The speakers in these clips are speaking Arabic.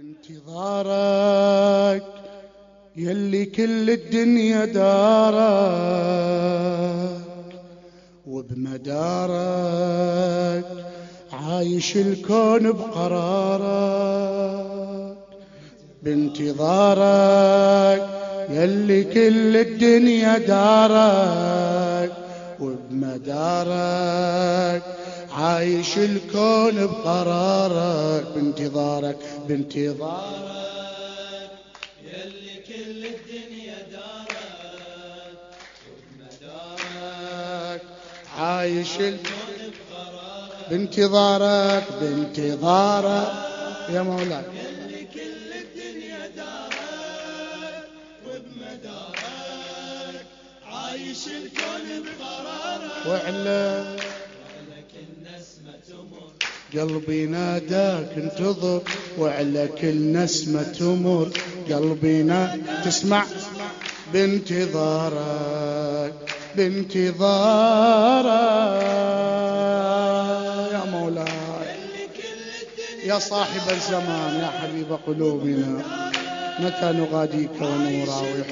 انتظارك يلي كل الدنيا دارك. وبمدارك عايش الكون بقرارك. بانتظارك يلي كل الدنيا دارك. وبمدارك عايش الكون بقرارك بانتظارك بانتظارك. يلي كل الدنيا دارك وبمدارك. عايش الكون بانتظارك بانتظارك. يا مولاي. يلي كل الدنيا دارك وبمدارك. عايش الكون بقرارك. تمر قلبي ناداك انتظر وعلى كل نسمة تمر. قلبي نا تسمع. بانتظارك بانتظارك. يا مولاي. يا صاحب الزمان يا حبيب قلوبنا. متى نغاديك ونراوح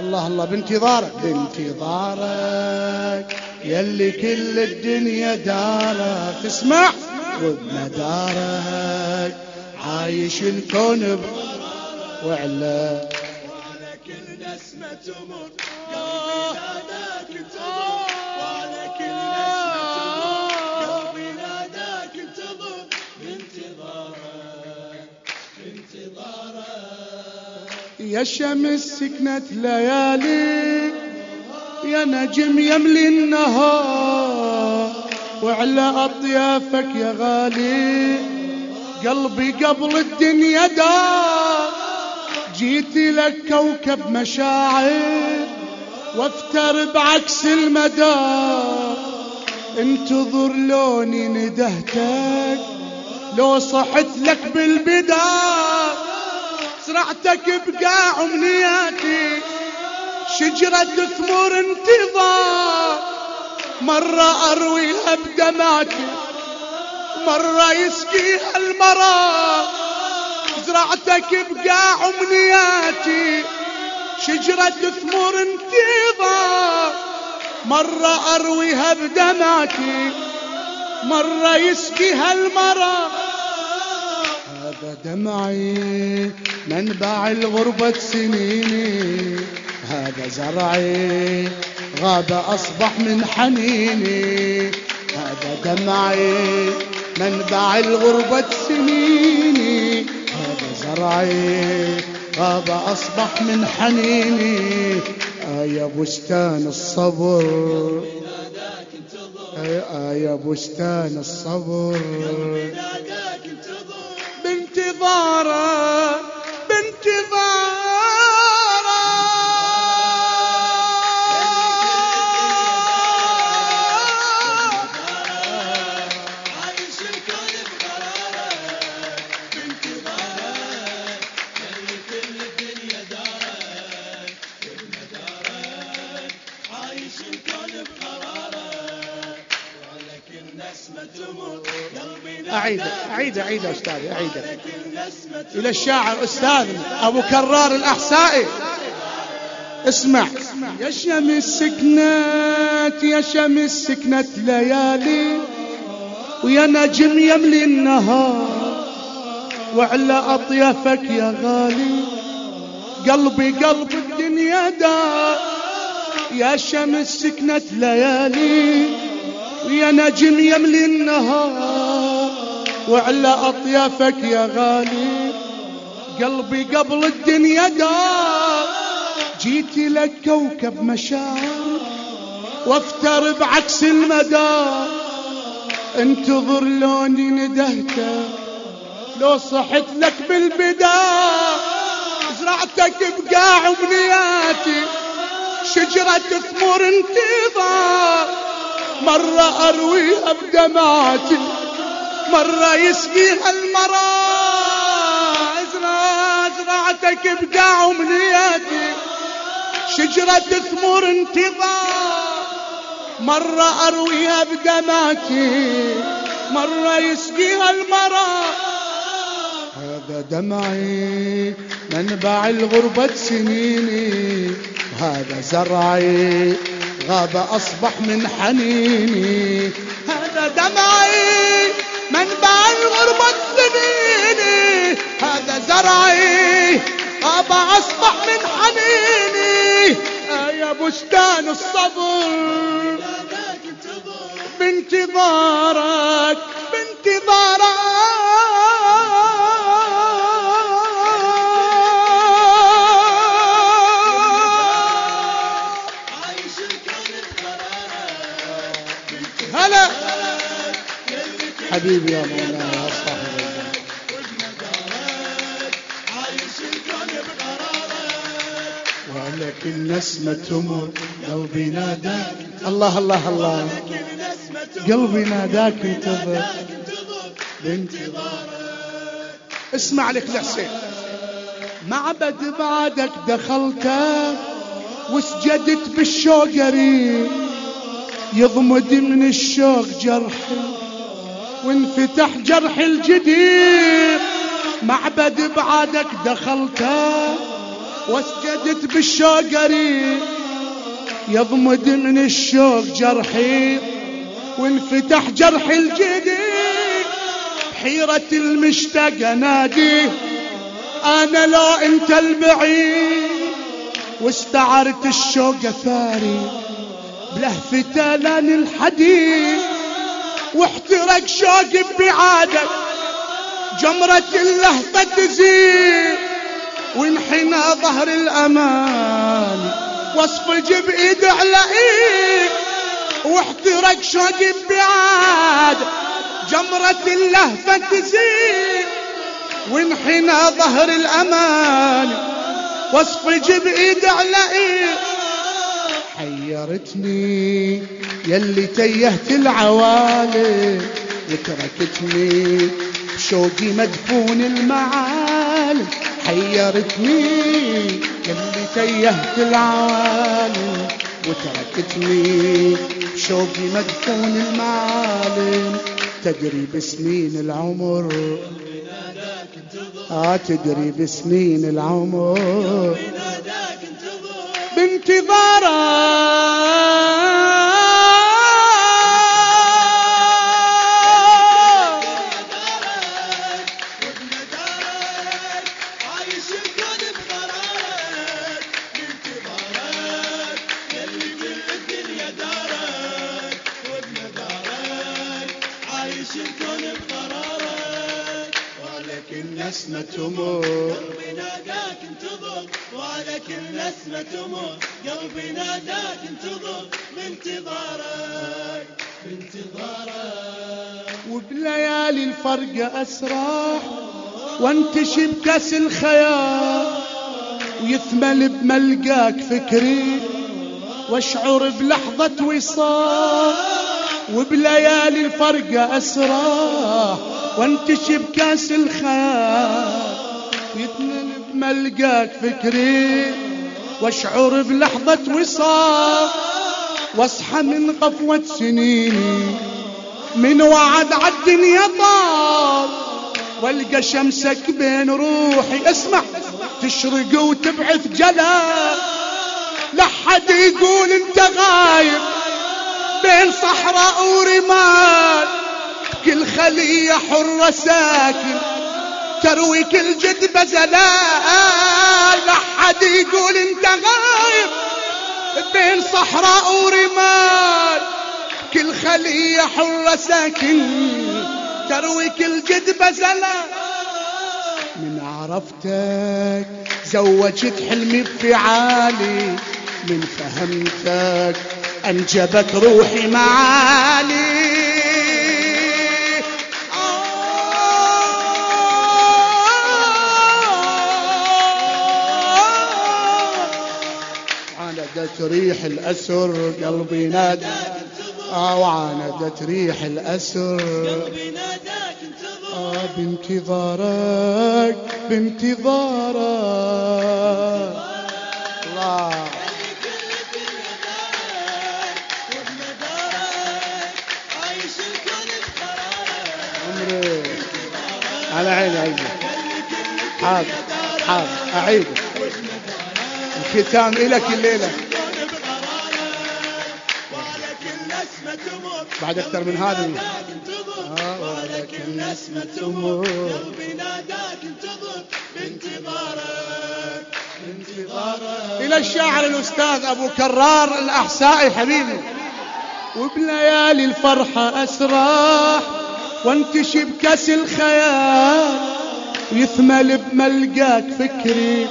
الله الله. بانتظارك بانتظارك. يلي كل الدنيا دارك تسمع. وبمدارك عايش الكون وعلى وعلى كل نسمة تمر قلبي ناداك وعلى كل نسمة تمر قلبي ناداك بانتظارك بانتظارك يا شمس سكنت ليالي يا نجم يملي النهار وعلى أطيافك يا غالي. قلبي قبل الدنيا دار. جيت لك كوكب مشاعر وافتر بعكس المدار. انتظر لوني ندهتك لو صحت لك بالبدار. زرعتك بقاع أمنياتي. شجرة ثمور انتظار. مرة أرويها بدمعتي. مرة يسقيها المرار. زرعتك بقاع امنياتي شجرة ثمور انتظار. مرة أرويها بدمعتي. مرة يسقيها المرار. هذا دمعي منبع الغربة سنيني. هذا زرعي غاب أصبح من حنيني. هذا دمعي منبع الغربة سنيني. هذا زرعي غاب أصبح من حنيني. يا بستان الصبر. يا بستان الصبر. ناداك أعيد أعيد أعيد يا أستاذ أعيد. إلى الشاعر أستاذنا أبو كرار الأحسائي. اسمع. يا شمس سكنت يا شمس سكنت ليالي ويا نجم يملي النهار وعلى أطيافك يا غالي. قلبي قلب الدنيا دار يا شمس سكنت ليالي. ويا نجم يملي النهار وعلى أطيافك يا غالي. قلبي قبل الدنيا دار جيت لك كوكب مشاعر وافتر بعكس المدار. انتظر لوني ندهتك لو صحت لك بالبدار زرعتك بقاع امنياتي شجرة ثمور انتظار. مرة أرويها بدمعتي مرة يسقيها المرا ازرع زرعتك بقاع امنياتي شجرة ثمور انتظار. مرة أرويها بدمعتي مرة يسقيها المرا هذا دمعي منبع الغربة سنيني هذا زرعي غاب أصبح من حنيني. هذا دمعي منبع الغربة سنيني. هذا زرعي غاب أصبح من حنيني. آه يا بستان الصبر. بانتظارك بانتظارك. حبيبي يا مولاي يا صاحب ولكن نسمة تمر قلبي ناداك الله الله الله. قلبي ناداك انتظر. بانتظارك اسمع لك لحسين معبد بعدك دخلته وسجدت بالشوق قريب. يضمد من الشوق جرحي وانفتح جرح الجديد. معبد بعدك دخلته وسجدت بالشوق قريب يضمد من الشوق جرحي وانفتح جرح الجديد. حيرة المشتاق نادي أنا لو أنت البعيد واستعرت الشوق ثاري بلهفة لأن الحديد. واحترق شوقي ببعادك جمرة اللهفة تزيد وانحنى ظهر الأمان. واصفج بايد على ايد واحترق شوقي ببعاد. جمرة اللهفة تزيد وانحنى ظهر الأمان. واصفج بايد على ايد حيرتني يلي تيهت العوالي وتركتني بشوقي مدفون المعالي حيرتني يلي تيهت العوالي وتركتني بشوقي مدفون المعالم تدري بسنين العمر آه تدري بسنين العمر. انتظر بانتظارك بانتظارك. وبليالي الفرقة أسرح وانتشي بكاس الخيال ويثمل بملقاك فكري وأشعر بلحظة وصال وبليالي الفرقة أسرح وانتشي بكاس الخيال ويثمل بملقاك فكري وأشعر بلحظة وصال واصحى من قفوة سنيني. من وعد عالدنيا طال والقى شمسك بين روحي. اسمع تشرق وتبعث جلال لحد يقول انت غايب. بين صحراء ورمال كل خلية حرة ساكن. تروي كل جد بزلال لحد يقول انت غايب. بين صحراء ورمال. كل خلية حرة ساكن. تروي كل جد بزلة. من عرفتك زوجت حلمي بفعالي. من فهمتك أنجبت روحي معالي. عاندت ريح الأسر قلبي نادى آه وعاندت ريح الأسر. قلبي ناداك انتظر آه بانتظارك بانتظارك. الله. كل الدنيا دارك وبندارك عايش الكون بقرارك عمري على عيني عيني. حاضر حاضر أعيد. الختام إلك الليلة. بعد أكثر من هذا. انتظر آه، وعلى كل نسمة تمر قلبي ناداك انتظر بانتظارك بانتظارك إلى الشاعر الأستاذ أبو كرار الأحسائي حبيبي وبليالي الفرحة أسراح وانتشي بكاس الخيال يثمل بملقاك فكري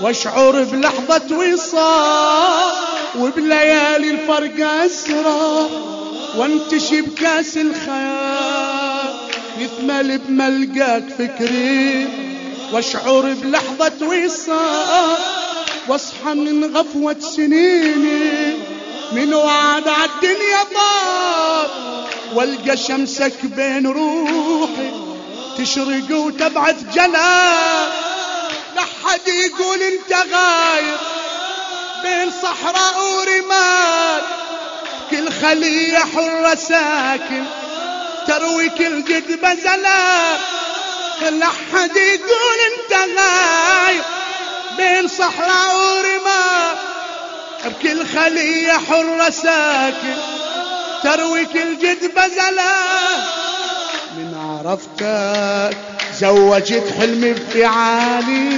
واشعر بلحظة وصال وبليالي الفرق أسراح وانتشي بكاس الخيال يثمل بملقاك فكري واشعر بلحظة وصال واصحى من غفوة سنيني من وعد عالدنيا طار والقى شمسك بين روحي تشرق وتبعث جلال. لحد يقول أنت غايب بين صحراء ورمال. كل خلية حرة ساكن تروي كل جد بزلال لحد يقول أنت غايب بين صحراء ورمال بكل خلية حرة ساكن تروي كل جد بزلة من عرفتك زوجت حلمي بفعالي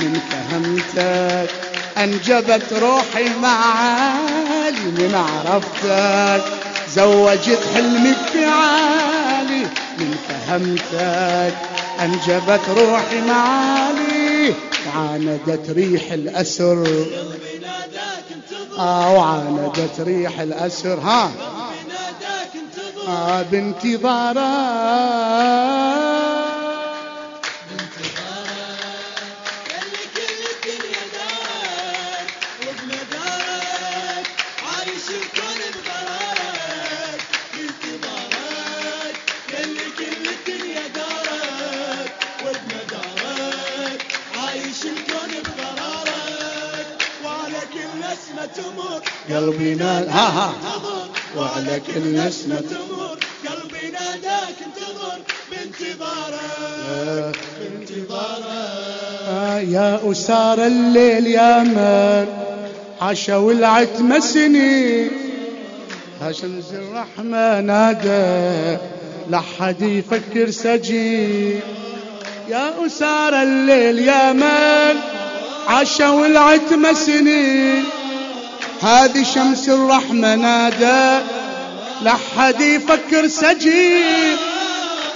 من فهمتك أنجبت روحي معالي من عرفتك زوجت حلمي بفعالي من فهمتك أنجبت روحي معالي وعاندت ريح الأسر. آه وعاندت ريح الأسر ها. آه بانتظارك قلبي نال. ها ها. وعلى كل نسمة تمر قلبي ناداك انتظر بانتظارك بانتظارك يا أسار الليل يا من عاشوا العتمة سنين هشمس الرحمة نادى لحد يفكر سجين يا أسار الليل يا من عاشوا العتمة سنين هذه شمس الرحمة نادى لحد يفكر سجين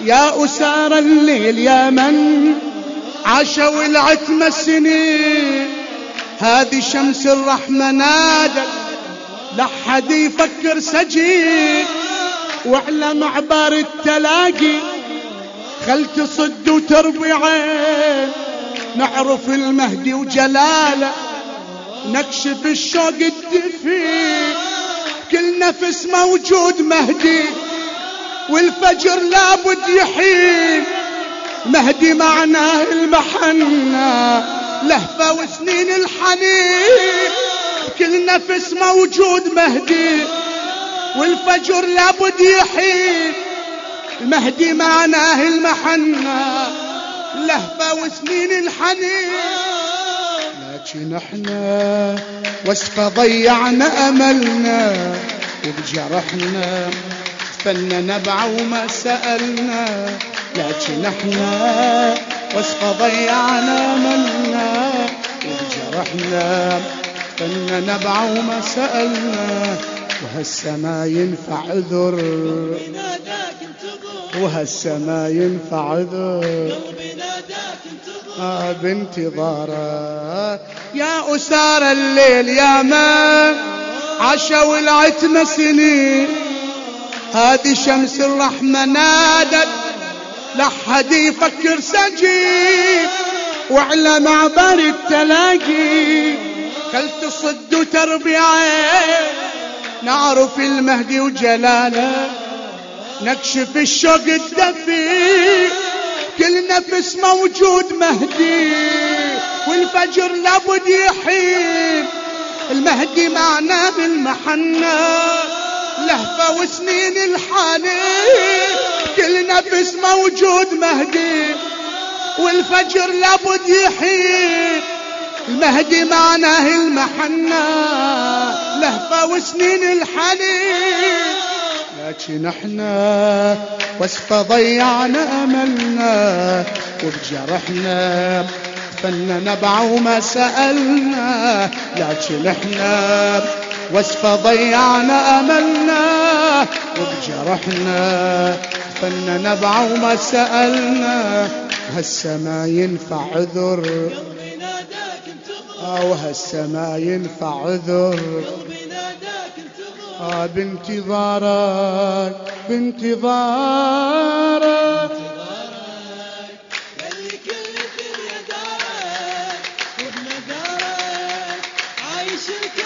يا أسار الليل يا من عاشوا العتمة سنين هذه شمس الرحمة نادت لحد يفكر سجين وعلى معبر التلاقي خل تصد وتربي عين نعرف المهدي وجلاله نكشف الشوق الدفين كل نفس موجود مهدي والفجر لابد يحين مهدي معناه المحنة لهفة وسنين الحنين. كل نفس موجود مهدي والفجر لابد يحين المهدي معناه المحنة لهفة وسنين الحنين. لكن إحنا وصفة ضيعنا أملنا وبجرحنا فن نبع وما سألنا. لكن إحنا وصفة ضيعنا أملنا وبجرحنا فن نبع وما سألنا. وهسه ما ينفع عذر ناداك انتظر وهسه ما ينفع انتظر آه بانتظاره يا أسار الليل يا ما عاشوا العتمة سنين. هذه شمس الرحمة نادت لحد يفكر سجين وعلى معبر التلاقي خل تصد وتربي عين نعرف المهدي وجلاله. نكشف الشوق الدفي. كل نفس موجود مهدي والفجر لابد يحين المهدي معنا بالمحنة لهفة وسنين الحنين كل نفس موجود مهدي والفجر لابد يحيي. المهدي معناه المحنة لهفة وسنين الحنين لكن إحنا وصفة ضيعنا أملنا وبجرحنا فن نبع وما سألنا. لكن إحنا وصفة ضيعنا أملنا وبجرحنا فن نبع وما سألنا. هسه ما ينفع عذر. قلبي ناداك انتظر. أو هسه ما ينفع عذر. آه بانتظارك بانتظارك. عايش الكل